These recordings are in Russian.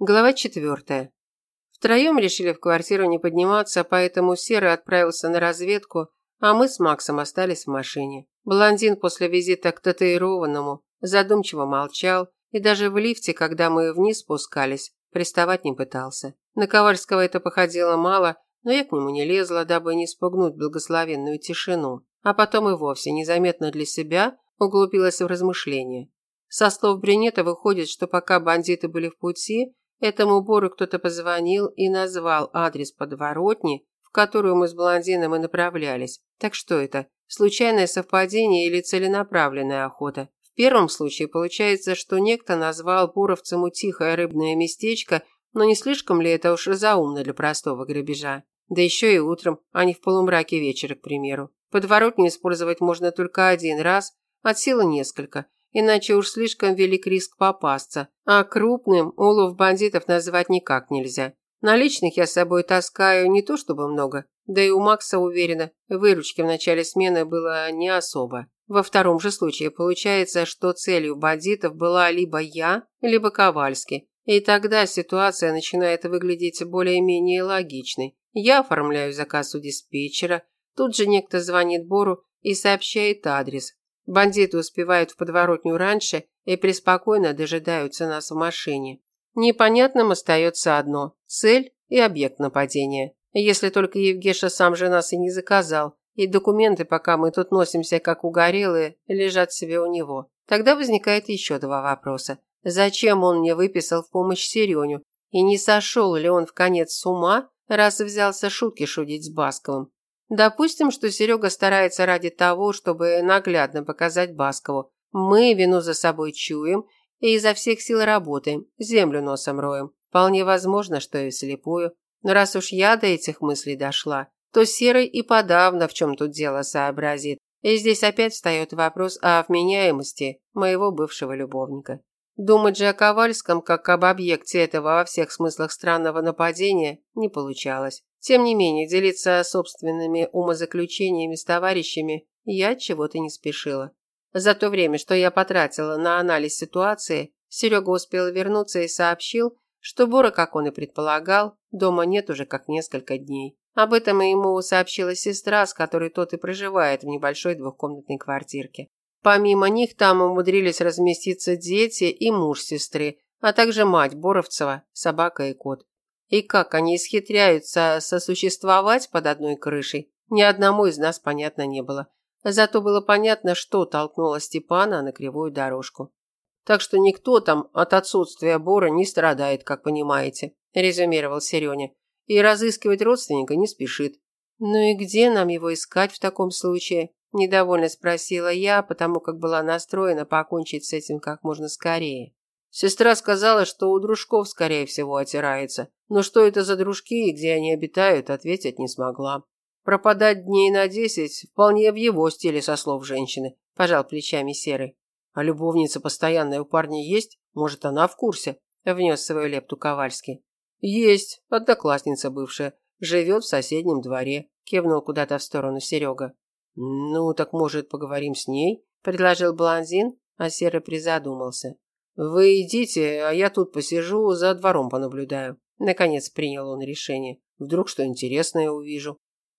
Глава четвертая. Втроем решили в квартиру не подниматься, поэтому Серый отправился на разведку, а мы с Максом остались в машине. Блондин после визита к татуированному задумчиво молчал, и даже в лифте, когда мы вниз спускались, приставать не пытался. На Ковальского это походило мало, но я к нему не лезла, дабы не спугнуть благословенную тишину. А потом и вовсе, незаметно для себя, углубилась в размышления. Со слов Брюнета выходит, что пока бандиты были в пути, Этому Бору кто-то позвонил и назвал адрес подворотни, в которую мы с блондином и направлялись. Так что это? Случайное совпадение или целенаправленная охота? В первом случае получается, что некто назвал буровцему тихое рыбное местечко, но не слишком ли это уж заумно для простого грабежа? Да еще и утром, а не в полумраке вечера, к примеру. Подворотню использовать можно только один раз, от силы несколько – иначе уж слишком велик риск попасться, а крупным улов бандитов называть никак нельзя. Наличных я с собой таскаю не то чтобы много, да и у Макса, уверена, выручки в начале смены было не особо. Во втором же случае получается, что целью бандитов была либо я, либо Ковальский. И тогда ситуация начинает выглядеть более-менее логичной. Я оформляю заказ у диспетчера, тут же некто звонит Бору и сообщает адрес, Бандиты успевают в подворотню раньше и преспокойно дожидаются нас в машине. Непонятным остается одно – цель и объект нападения. Если только Евгеша сам же нас и не заказал, и документы, пока мы тут носимся как угорелые, лежат себе у него. Тогда возникает еще два вопроса. Зачем он мне выписал в помощь Сереню? И не сошел ли он в конец с ума, раз взялся шутки шутить с Басковым? Допустим, что Серега старается ради того, чтобы наглядно показать Баскову. Мы вину за собой чуем и изо всех сил работаем, землю носом роем. Вполне возможно, что и слепую. Но раз уж я до этих мыслей дошла, то Серый и подавно в чем тут дело сообразит. И здесь опять встает вопрос о вменяемости моего бывшего любовника. Думать же о Ковальском, как об объекте этого во всех смыслах странного нападения, не получалось. Тем не менее, делиться собственными умозаключениями с товарищами я чего-то не спешила. За то время, что я потратила на анализ ситуации, Серега успел вернуться и сообщил, что Бора, как он и предполагал, дома нет уже как несколько дней. Об этом ему сообщила сестра, с которой тот и проживает в небольшой двухкомнатной квартирке. Помимо них там умудрились разместиться дети и муж сестры, а также мать Боровцева, собака и кот. И как они исхитряются сосуществовать под одной крышей, ни одному из нас понятно не было. Зато было понятно, что толкнуло Степана на кривую дорожку. Так что никто там от отсутствия Бора не страдает, как понимаете, резюмировал Сереня. И разыскивать родственника не спешит. Ну и где нам его искать в таком случае? Недовольно спросила я, потому как была настроена покончить с этим как можно скорее. Сестра сказала, что у дружков, скорее всего, отирается. Но что это за дружки и где они обитают, ответить не смогла. Пропадать дней на десять вполне в его стиле со слов женщины, пожал плечами Серый. А любовница постоянная у парня есть? Может, она в курсе? Внес свою лепту Ковальский. Есть, одноклассница бывшая. Живет в соседнем дворе. Кивнул куда-то в сторону Серега. Ну, так может, поговорим с ней? Предложил блондин, а Серый призадумался. «Вы идите, а я тут посижу, за двором понаблюдаю». Наконец принял он решение. Вдруг что интересное увижу.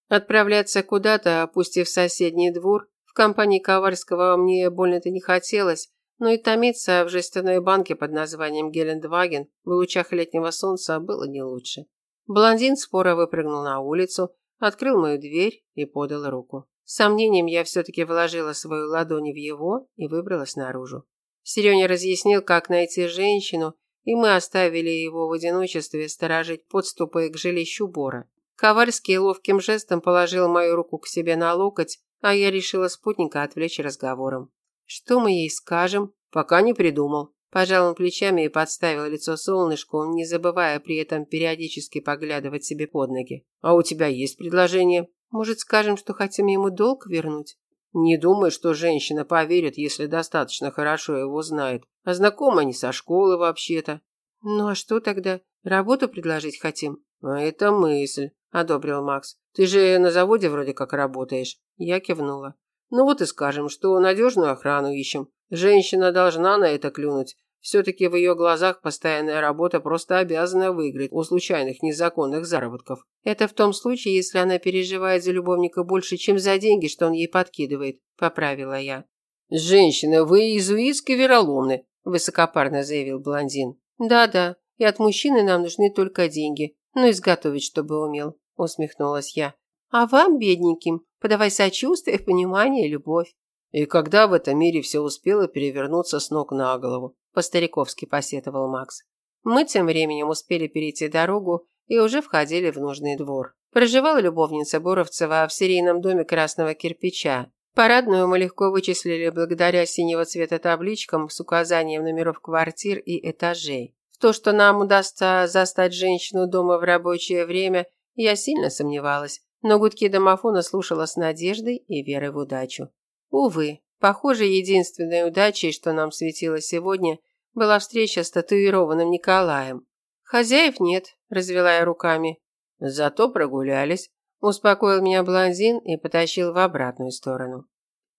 Отправляться куда-то, опустив соседний двор, в компании Ковальского мне больно-то не хотелось, но и томиться в жестяной банке под названием Гелендваген в лучах летнего солнца было не лучше. Блондин споро выпрыгнул на улицу, открыл мою дверь и подал руку. С сомнением я все-таки вложила свою ладонь в его и выбралась наружу. Сереня разъяснил, как найти женщину, и мы оставили его в одиночестве сторожить подступы к жилищу Бора. Ковальский ловким жестом положил мою руку к себе на локоть, а я решила спутника отвлечь разговором. «Что мы ей скажем?» «Пока не придумал». Пожал он плечами и подставил лицо солнышку, не забывая при этом периодически поглядывать себе под ноги. «А у тебя есть предложение?» «Может, скажем, что хотим ему долг вернуть?» Не думай, что женщина поверит, если достаточно хорошо его знает. А знакомы они со школы вообще-то. Ну а что тогда? Работу предложить хотим? А это мысль, одобрил Макс. Ты же на заводе вроде как работаешь. Я кивнула. Ну вот и скажем, что надежную охрану ищем. Женщина должна на это клюнуть. Все-таки в ее глазах постоянная работа просто обязана выиграть у случайных незаконных заработков. Это в том случае, если она переживает за любовника больше, чем за деньги, что он ей подкидывает, поправила я. Женщина, вы иезуитски вероломны, высокопарно заявил блондин. Да-да, и от мужчины нам нужны только деньги, ну и сготовить, чтобы умел, усмехнулась я. А вам, бедненьким, подавай сочувствие, понимание, любовь. И когда в этом мире все успело перевернуться с ног на голову, по-стариковски посетовал Макс. Мы тем временем успели перейти дорогу и уже входили в нужный двор. Проживала любовница Боровцева в серийном доме красного кирпича. Парадную мы легко вычислили благодаря синего цвета табличкам с указанием номеров квартир и этажей. В то, что нам удастся застать женщину дома в рабочее время, я сильно сомневалась, но гудки домофона слушала с надеждой и верой в удачу. Увы, похоже, единственной удачей, что нам светило сегодня, была встреча с татуированным Николаем. Хозяев нет, развела я руками. Зато прогулялись, успокоил меня блондин и потащил в обратную сторону.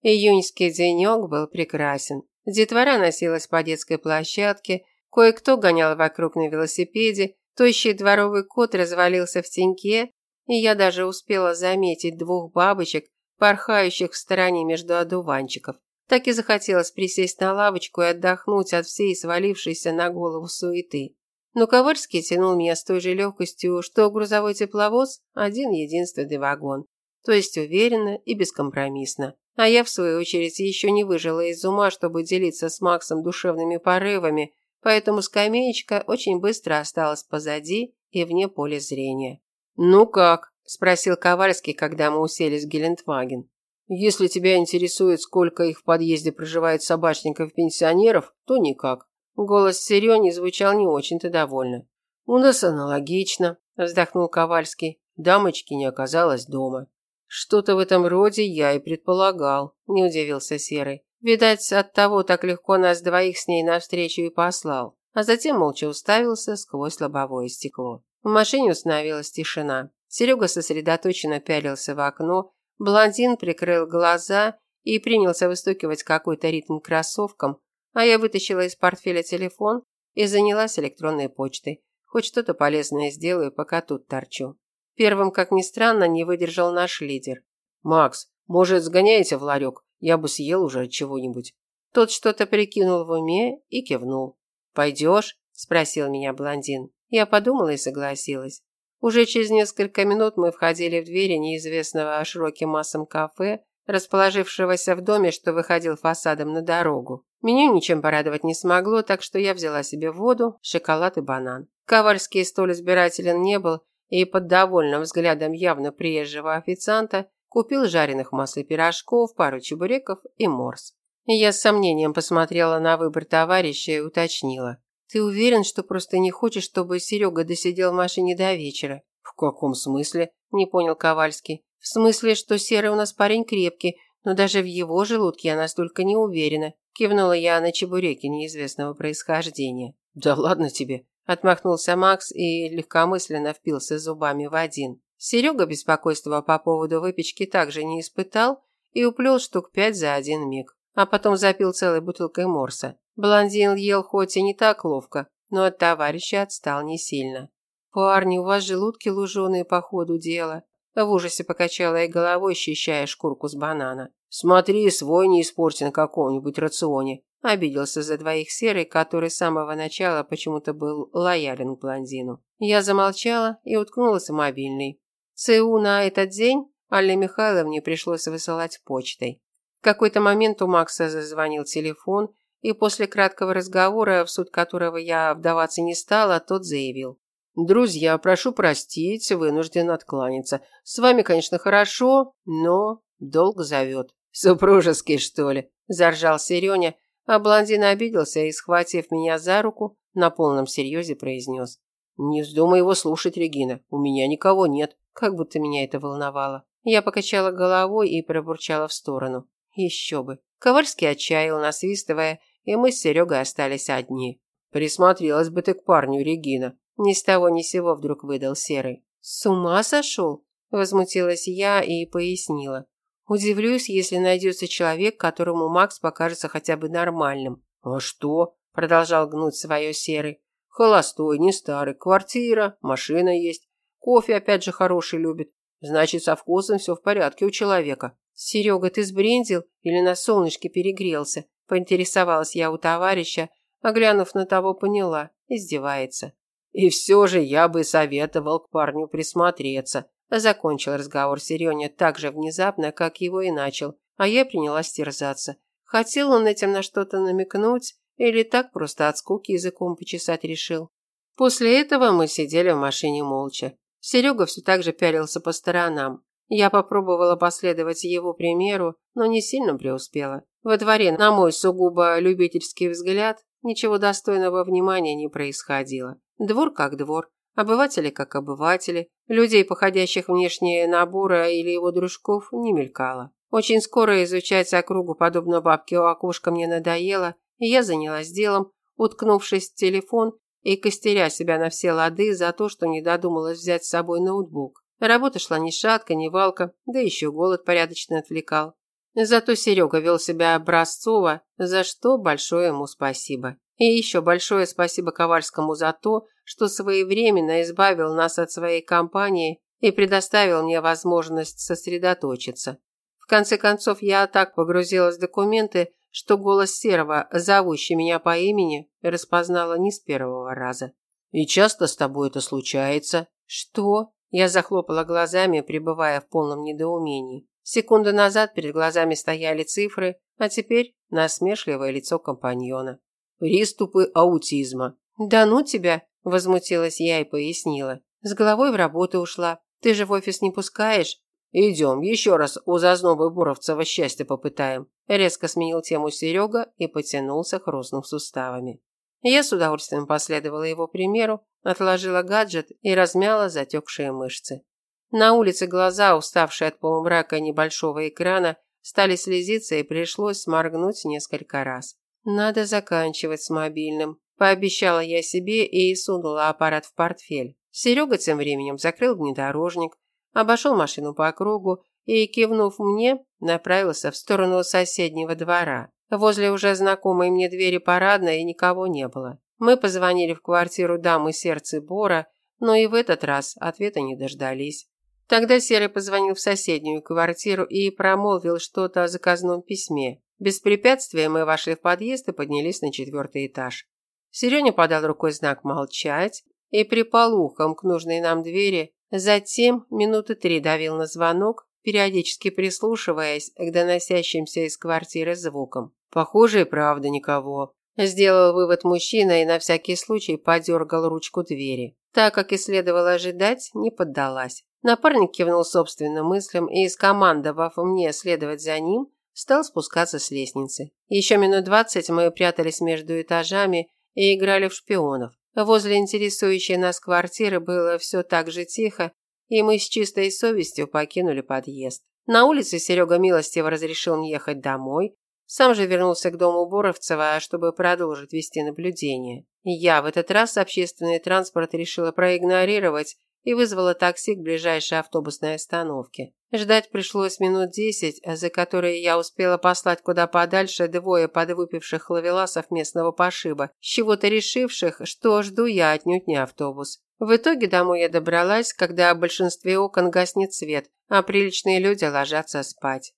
Июньский денек был прекрасен. Детвора носилась по детской площадке, кое-кто гонял вокруг на велосипеде, тощий дворовый кот развалился в теньке, и я даже успела заметить двух бабочек, порхающих в стороне между одуванчиков. Так и захотелось присесть на лавочку и отдохнуть от всей свалившейся на голову суеты. Но Ковальский тянул меня с той же легкостью, что грузовой тепловоз – один единственный вагон. То есть уверенно и бескомпромиссно. А я, в свою очередь, еще не выжила из ума, чтобы делиться с Максом душевными порывами, поэтому скамеечка очень быстро осталась позади и вне поля зрения. «Ну как?» – спросил Ковальский, когда мы уселись в Гелендваген. Если тебя интересует, сколько их в подъезде проживает собачников-пенсионеров, то никак. Голос Серёни звучал не очень-то довольно. У нас аналогично, вздохнул Ковальский. Дамочки не оказалось дома. Что-то в этом роде я и предполагал, не удивился Серый. Видать, от того так легко нас двоих с ней навстречу и послал. А затем молча уставился сквозь лобовое стекло. В машине установилась тишина. Серега сосредоточенно пялился в окно, Блондин прикрыл глаза и принялся выстукивать какой-то ритм кроссовкам, а я вытащила из портфеля телефон и занялась электронной почтой. Хоть что-то полезное сделаю, пока тут торчу. Первым, как ни странно, не выдержал наш лидер. «Макс, может, сгоняете в ларек? Я бы съел уже чего-нибудь». Тот что-то прикинул в уме и кивнул. «Пойдешь?» – спросил меня блондин. Я подумала и согласилась. Уже через несколько минут мы входили в двери неизвестного широким массам кафе, расположившегося в доме, что выходил фасадом на дорогу. Меню ничем порадовать не смогло, так что я взяла себе воду, шоколад и банан. Ковальский столь избирателен не был, и под довольным взглядом явно приезжего официанта купил жареных масле пирожков, пару чебуреков и морс. Я с сомнением посмотрела на выбор товарища и уточнила. Ты уверен, что просто не хочешь, чтобы Серега досидел в машине до вечера? В каком смысле? Не понял Ковальский. В смысле, что Серый у нас парень крепкий, но даже в его желудке я настолько не уверена. Кивнула я на чебуреки неизвестного происхождения. Да ладно тебе, отмахнулся Макс и легкомысленно впился зубами в один. Серега беспокойства по поводу выпечки также не испытал и уплел штук пять за один миг, а потом запил целой бутылкой морса. Блондин ел хоть и не так ловко, но от товарища отстал не сильно. «Парни, у вас желудки луженые по ходу дела». В ужасе покачала я головой, ощущая шкурку с банана. «Смотри, свой не испорти на каком-нибудь рационе». Обиделся за двоих серый, который с самого начала почему-то был лоялен к блондину. Я замолчала и уткнулась в мобильный. ЦУ на этот день Алле Михайловне пришлось высылать почтой. В какой-то момент у Макса зазвонил телефон, и после краткого разговора, в суть которого я вдаваться не стала, тот заявил. «Друзья, прошу простить, вынужден откланяться. С вами, конечно, хорошо, но долг зовет». «Супружеский, что ли?» – заржал Сереня, а блондин обиделся и, схватив меня за руку, на полном серьезе произнес. «Не вздумай его слушать, Регина, у меня никого нет». Как будто меня это волновало. Я покачала головой и пробурчала в сторону. Еще бы. Ковальский отчаял, насвистывая, и мы с Серегой остались одни. Присмотрелась бы ты к парню, Регина. Ни с того ни сего вдруг выдал Серый. С ума сошел? Возмутилась я и пояснила. Удивлюсь, если найдется человек, которому Макс покажется хотя бы нормальным. А что? продолжал гнуть свое серый. Холостой, не старый, квартира, машина есть. Кофе опять же хороший любит. Значит, со вкусом все в порядке у человека. Серега, ты сбрендил или на солнышке перегрелся? Поинтересовалась я у товарища, а глянув на того, поняла. Издевается. И все же я бы советовал к парню присмотреться. Закончил разговор Сереня так же внезапно, как его и начал, а я принялась терзаться. Хотел он этим на что-то намекнуть или так просто от скуки языком почесать решил. После этого мы сидели в машине молча. Серега все так же пялился по сторонам. Я попробовала последовать его примеру, но не сильно преуспела. Во дворе, на мой сугубо любительский взгляд, ничего достойного внимания не происходило. Двор как двор, обыватели как обыватели, людей, походящих внешне на Бура или его дружков, не мелькало. Очень скоро изучать округу, подобно бабке у окошка, мне надоело, и я занялась делом, уткнувшись в телефон и костеря себя на все лады за то, что не додумалась взять с собой ноутбук. Работа шла ни шатка, ни валка, да еще голод порядочно отвлекал. Зато Серега вел себя образцово, за что большое ему спасибо. И еще большое спасибо Ковальскому за то, что своевременно избавил нас от своей компании и предоставил мне возможность сосредоточиться. В конце концов, я так погрузилась в документы, что голос Серого, зовущий меня по имени, распознала не с первого раза. «И часто с тобой это случается?» «Что?» Я захлопала глазами, пребывая в полном недоумении. Секунду назад перед глазами стояли цифры, а теперь насмешливое лицо компаньона. «Приступы аутизма». «Да ну тебя!» – возмутилась я и пояснила. «С головой в работу ушла. Ты же в офис не пускаешь?» «Идем, еще раз у зазнобы Буровцева счастья попытаем», – резко сменил тему Серега и потянулся, хрустнув суставами. Я с удовольствием последовала его примеру, отложила гаджет и размяла затекшие мышцы. На улице глаза, уставшие от полумрака небольшого экрана, стали слезиться и пришлось сморгнуть несколько раз. Надо заканчивать с мобильным, пообещала я себе и сунула аппарат в портфель. Серега тем временем закрыл внедорожник, обошел машину по кругу и, кивнув мне, направился в сторону соседнего двора. Возле уже знакомой мне двери парадной никого не было. Мы позвонили в квартиру дамы сердца Бора, но и в этот раз ответа не дождались. Тогда Серый позвонил в соседнюю квартиру и промолвил что-то о заказном письме. Без препятствия мы вошли в подъезд и поднялись на четвертый этаж. Сереня подал рукой знак «молчать» и припал ухом к нужной нам двери, затем минуты три давил на звонок, периодически прислушиваясь к доносящимся из квартиры звукам. Похоже, и правда никого. Сделал вывод мужчина и на всякий случай подергал ручку двери. Так, как и следовало ожидать, не поддалась. Напарник кивнул собственным мыслям и, скомандовав мне следовать за ним, стал спускаться с лестницы. Еще минут двадцать мы прятались между этажами и играли в шпионов. Возле интересующей нас квартиры было все так же тихо, и мы с чистой совестью покинули подъезд. На улице Серега милостиво разрешил мне ехать домой, сам же вернулся к дому Боровцева, чтобы продолжить вести наблюдение. Я в этот раз общественный транспорт решила проигнорировать и вызвала такси к ближайшей автобусной остановке. Ждать пришлось минут десять, за которые я успела послать куда подальше двое подвыпивших ловеласов местного пошиба, чего-то решивших, что жду я отнюдь не автобус. В итоге домой я добралась, когда в большинстве окон гаснет свет, а приличные люди ложатся спать.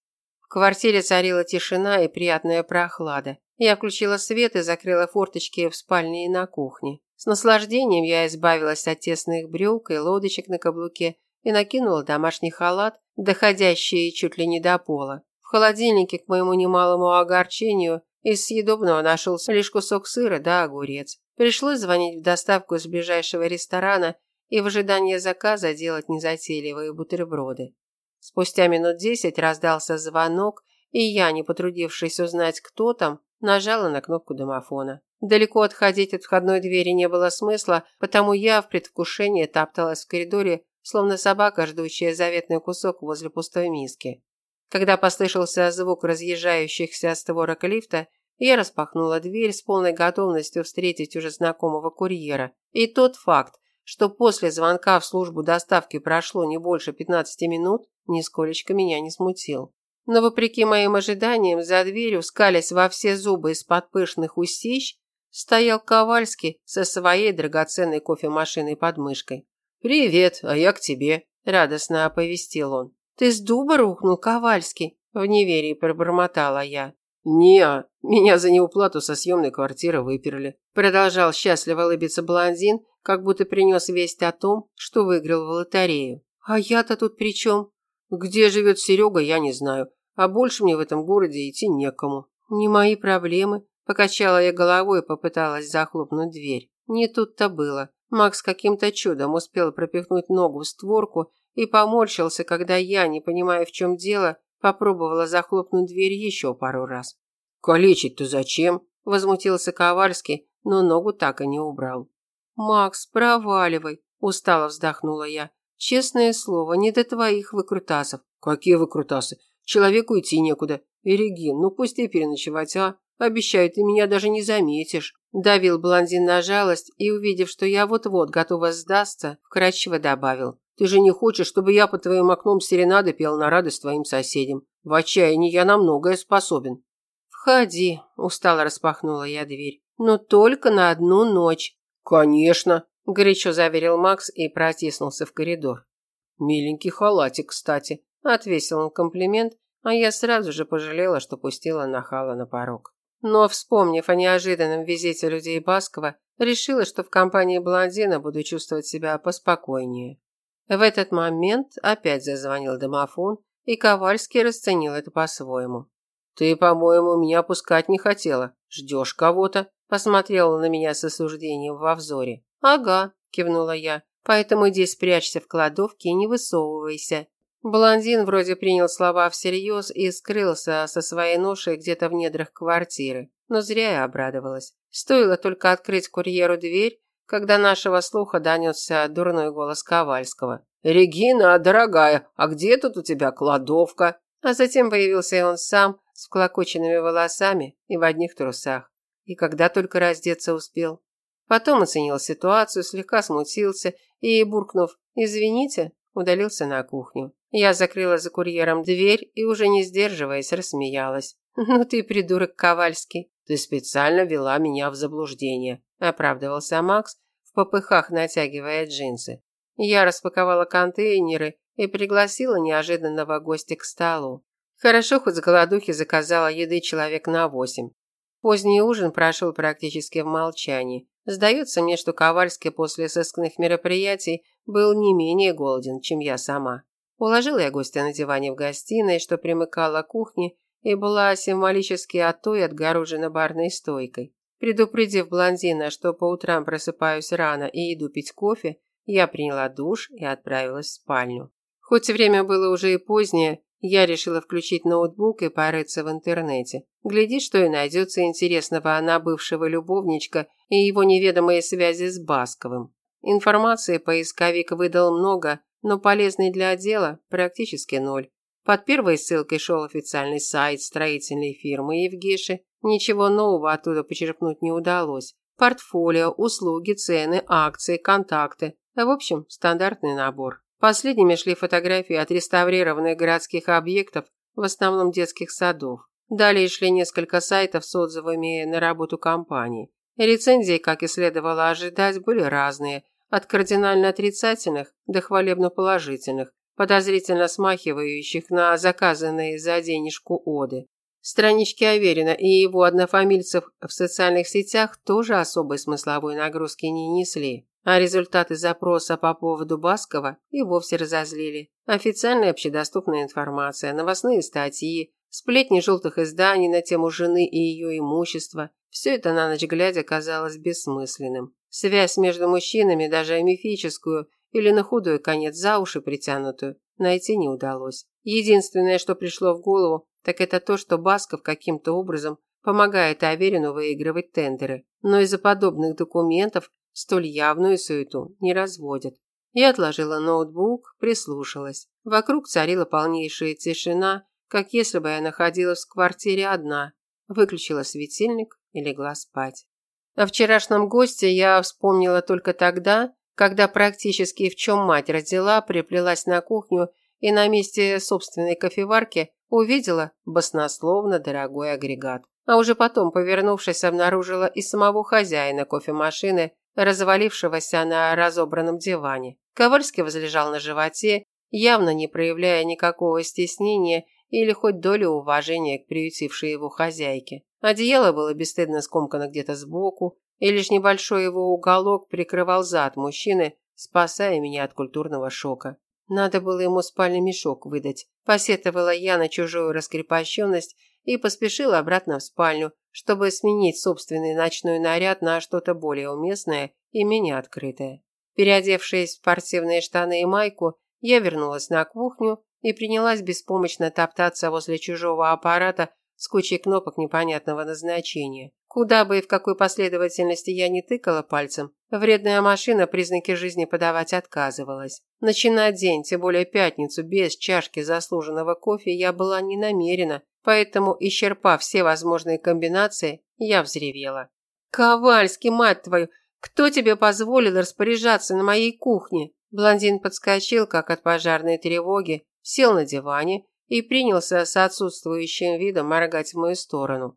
Квартире царила тишина и приятная прохлада. Я включила свет и закрыла форточки в спальне и на кухне. С наслаждением я избавилась от тесных брюк и лодочек на каблуке и накинула домашний халат, доходящий чуть ли не до пола. В холодильнике, к моему немалому огорчению, из съедобного нашелся лишь кусок сыра да огурец. Пришлось звонить в доставку из ближайшего ресторана и в ожидании заказа делать незатейливые бутерброды. Спустя минут десять раздался звонок, и я, не потрудившись узнать, кто там, нажала на кнопку домофона. Далеко отходить от входной двери не было смысла, потому я в предвкушении топталась в коридоре, словно собака, ждущая заветный кусок возле пустой миски. Когда послышался звук разъезжающихся створок лифта, я распахнула дверь с полной готовностью встретить уже знакомого курьера. И тот факт, что после звонка в службу доставки прошло не больше 15 минут, нисколечко меня не смутил. Но вопреки моим ожиданиям, за дверью, скалясь во все зубы из-под пышных усищ, стоял Ковальский со своей драгоценной кофемашиной под мышкой. «Привет, а я к тебе», – радостно оповестил он. «Ты с дуба рухнул, Ковальский?» – в неверии пробормотала я. не меня за неуплату со съемной квартиры выперли», – продолжал счастливо улыбиться блондин, как будто принес весть о том, что выиграл в лотерею. «А я-то тут при чем?» «Где живет Серега, я не знаю, а больше мне в этом городе идти некому». «Не мои проблемы», – покачала я головой и попыталась захлопнуть дверь. Не тут-то было. Макс каким-то чудом успел пропихнуть ногу в створку и поморщился, когда я, не понимая, в чем дело, попробовала захлопнуть дверь еще пару раз. «Калечить-то зачем?» – возмутился Ковальский, но ногу так и не убрал. «Макс, проваливай», – устало вздохнула я. «Честное слово, не до твоих выкрутасов». «Какие выкрутасы? Человеку идти некуда. Эрегин, ну пусти переночевать, а? Обещаю, ты меня даже не заметишь». Давил блондин на жалость и, увидев, что я вот-вот готова сдастся, вкрадчиво добавил. «Ты же не хочешь, чтобы я под твоим окном серенады пел на радость твоим соседям? В отчаянии я на многое способен». «Входи», – устало распахнула я дверь. «Но только на одну ночь». «Конечно», – горячо заверил Макс и протиснулся в коридор. «Миленький халатик, кстати», – отвесил он комплимент, а я сразу же пожалела, что пустила нахала на порог. Но, вспомнив о неожиданном визите людей Баскова, решила, что в компании блондина буду чувствовать себя поспокойнее. В этот момент опять зазвонил домофон, и Ковальский расценил это по-своему. «Ты, по-моему, меня пускать не хотела. Ждешь кого-то?» Посмотрел на меня с осуждением во взоре. «Ага», – кивнула я. «Поэтому иди спрячься в кладовке и не высовывайся. Блондин вроде принял слова всерьез и скрылся со своей ношей где-то в недрах квартиры. Но зря я обрадовалась. Стоило только открыть курьеру дверь, когда нашего слуха донесся дурной голос Ковальского. «Регина, дорогая, а где тут у тебя кладовка?» А затем появился и он сам, с вклокоченными волосами и в одних трусах. И когда только раздеться успел. Потом оценил ситуацию, слегка смутился и, буркнув «извините», удалился на кухню. Я закрыла за курьером дверь и, уже не сдерживаясь, рассмеялась. «Ну ты придурок Ковальский. Ты специально вела меня в заблуждение», – оправдывался Макс, в попыхах натягивая джинсы. Я распаковала контейнеры и пригласила неожиданного гостя к столу. Хорошо, хоть с голодухи заказала еды человек на восемь. Поздний ужин прошел практически в молчании. Сдается мне, что Ковальский после сыскных мероприятий был не менее голоден, чем я сама. Уложила я гостя на диване в гостиной, что примыкала к кухне, и была символически от той отгорожена барной стойкой. Предупредив блондина, что по утрам просыпаюсь рано и иду пить кофе, я приняла душ и отправилась в спальню. Хоть время было уже и позднее, я решила включить ноутбук и порыться в интернете. Глядишь, что и найдется интересного на бывшего любовничка и его неведомые связи с Басковым. Информации поисковик выдал много, но полезный для дела практически ноль. Под первой ссылкой шел официальный сайт строительной фирмы Евгеши. Ничего нового оттуда почерпнуть не удалось. Портфолио, услуги, цены, акции, контакты. В общем, стандартный набор. Последними шли фотографии отреставрированных городских объектов, в основном детских садов. Далее шли несколько сайтов с отзывами на работу компании. Рецензии, как и следовало ожидать, были разные, от кардинально отрицательных до хвалебно-положительных, подозрительно смахивающих на заказанные за денежку оды. Странички Аверина и его однофамильцев в социальных сетях тоже особой смысловой нагрузки не несли, а результаты запроса по поводу Баскова и вовсе разозлили. Официальная общедоступная информация, новостные статьи, сплетни желтых изданий на тему жены и ее имущества – все это на ночь глядя казалось бессмысленным. Связь между мужчинами, даже мифическую или на худой конец за уши притянутую, найти не удалось. Единственное, что пришло в голову, так это то, что Басков каким-то образом помогает Аверину выигрывать тендеры. Но из-за подобных документов столь явную суету не разводят. Я отложила ноутбук, прислушалась. Вокруг царила полнейшая тишина, как если бы я находилась в квартире одна. Выключила светильник и легла спать. О вчерашнем госте я вспомнила только тогда, когда практически в чем мать родила, приплелась на кухню и на месте собственной кофеварки увидела баснословно дорогой агрегат. а уже потом, повернувшись, обнаружила и самого хозяина кофемашины, развалившегося на разобранном диване. Ковальский возлежал на животе, явно не проявляя никакого стеснения или хоть долю уважения к приютившей его хозяйке. Одеяло было бесстыдно скомкано где-то сбоку, и лишь небольшой его уголок прикрывал зад мужчины, спасая меня от культурного шока. Надо было ему спальный мешок выдать. Посетовала я на чужую раскрепощенность и поспешила обратно в спальню, чтобы сменить собственный ночной наряд на что-то более уместное и менее открытое. Переодевшись в спортивные штаны и майку, я вернулась на кухню и принялась беспомощно топтаться возле чужого аппарата с кучей кнопок непонятного назначения. Куда бы и в какой последовательности я не тыкала пальцем, вредная машина признаки жизни подавать отказывалась. Начинать день, тем более пятницу, без чашки заслуженного кофе я была не намерена, поэтому, исчерпав все возможные комбинации, я взревела. «Ковальский, мать твою, кто тебе позволил распоряжаться на моей кухне?» Блондин подскочил, как от пожарной тревоги, сел на диване и принялся с отсутствующим видом моргать в мою сторону.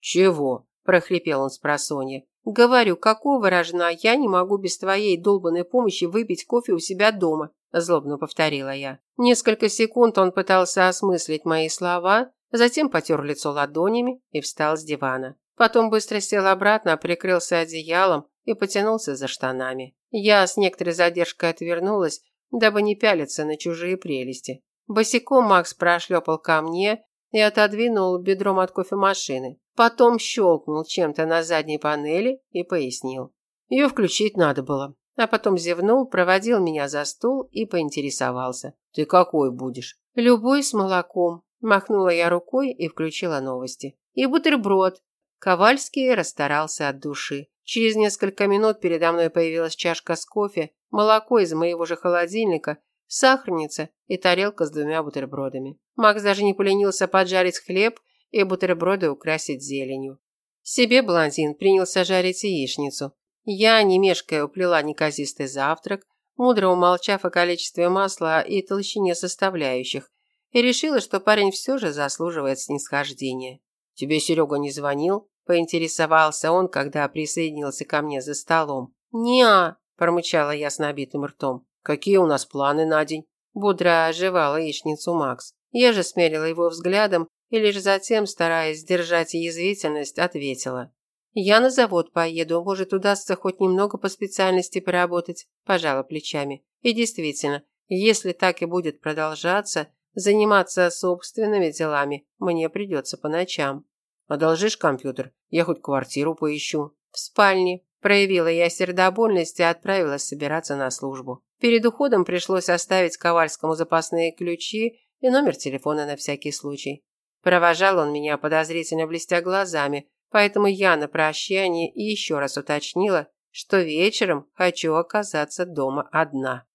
«Чего?» – прохрипел он с просонья. «Говорю, какого рожна я не могу без твоей долбанной помощи выпить кофе у себя дома?» – злобно повторила я. Несколько секунд он пытался осмыслить мои слова, затем потер лицо ладонями и встал с дивана. Потом быстро сел обратно, прикрылся одеялом и потянулся за штанами. Я с некоторой задержкой отвернулась, дабы не пялиться на чужие прелести. Босиком Макс прошлепал ко мне и отодвинул бедром от кофемашины. Потом щелкнул чем-то на задней панели и пояснил. Ее включить надо было. А потом зевнул, проводил меня за стул и поинтересовался. «Ты какой будешь?» «Любой с молоком». Махнула я рукой и включила новости. «И бутерброд». Ковальский расстарался от души. Через несколько минут передо мной появилась чашка с кофе, молоко из моего же холодильника, сахарница и тарелка с двумя бутербродами. Макс даже не поленился поджарить хлеб и бутерброды украсить зеленью. Себе блондин принялся жарить яичницу. Я, не мешкая, уплела неказистый завтрак, мудро умолчав о количестве масла и толщине составляющих, и решила, что парень все же заслуживает снисхождения. «Тебе Серега не звонил?» – поинтересовался он, когда присоединился ко мне за столом. «Не-а», промычала я с набитым ртом. «Какие у нас планы на день?» Бодро оживала яичницу Макс. Я же смерила его взглядом и лишь затем, стараясь сдержать язвительность, ответила. «Я на завод поеду, может, удастся хоть немного по специальности поработать», – пожала плечами. И действительно, если так и будет продолжаться, заниматься собственными делами мне придется по ночам. «Одолжишь компьютер? Я хоть квартиру поищу». «В спальне», – проявила я сердобольность и отправилась собираться на службу. Перед уходом пришлось оставить Ковальскому запасные ключи и номер телефона на всякий случай. Провожал он меня подозрительно блестя глазами, поэтому я на прощание еще раз уточнила, что вечером хочу оказаться дома одна.